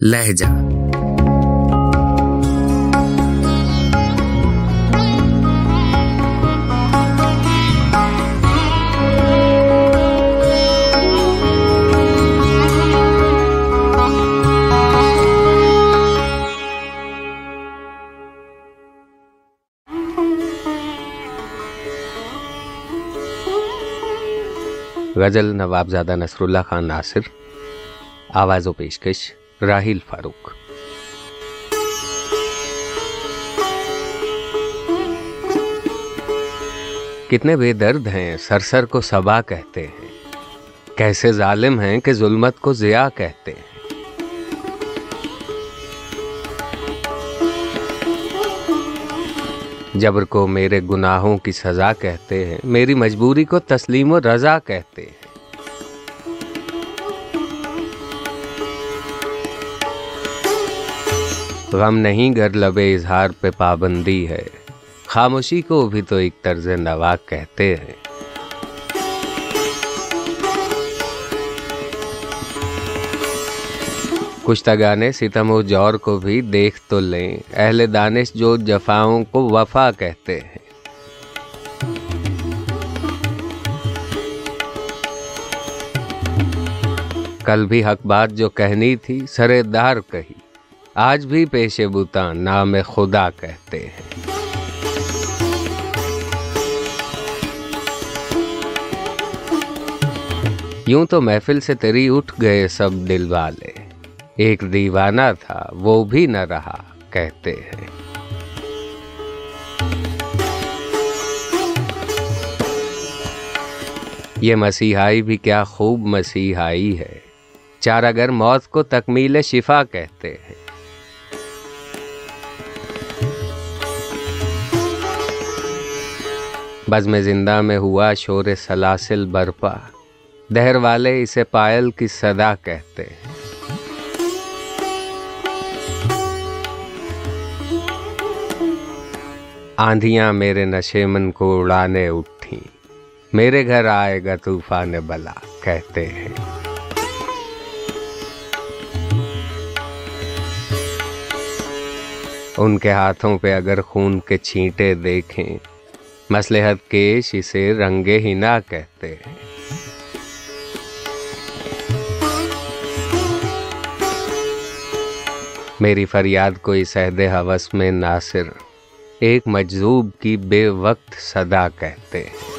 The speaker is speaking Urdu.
لہجہ۔ غزل نوابزادہ نصر اللہ خان ناصر آواز و پیشکش۔ راہیل فاروق۔ کتنے بے درد ہیں سرسر کو سبا کہتے ہیں۔ کیسے ظالم ہیں کہ ظلمت کو ضیاء کہتے ہیں۔ جبر کو میرے گناہوں کی سزا کہتے ہیں، میری مجبوری کو تسلیم و رضا کہتے ہیں۔ غم نہیں گر لبے اظہار پہ پابندی ہے۔ خاموشی کو بھی تو ایک طرز نوا کہتے ہیں۔ کشتگانے ستم و جور کو بھی دیکھ تو لیں۔ اہل دانش جو جفاؤں کو وفا کہتے ہیں۔ کل بھی حق بات جو کہنی تھی، سرے دار کہی۔ آج بھی پیشے بوتا نام خدا کہتے ہیں۔ یوں تو محفل سے تیری اٹھ گئے سب دل والے۔ ایک دیوانہ تھا، وہ بھی نہ رہا، کہتے ہیں۔ یہ مسیحائی بھی کیا خوب مسیحائی ہے۔ چار اگر موت کو تکمیل شفا کہتے ہیں۔ بزم زندہ میں ہوا شور سلاسل برپا۔ دہر والے اسے پائل کی صدا کہتے ہیں۔ آندھیاں میرے نشے من کو اڑانے اٹھی میرے گھر آئے گا طوفان بلا کہتے ہیں۔ ان کے ہاتھوں پہ اگر خون کے چھینٹے دیکھیں۔ مسلحت کیش اسے رنگے ہی نہ کہتے ہیں۔ میری فریاد کو اس عہد حوث میں ناصر، ایک مجذوب کی بے وقت صدا کہتے ہیں۔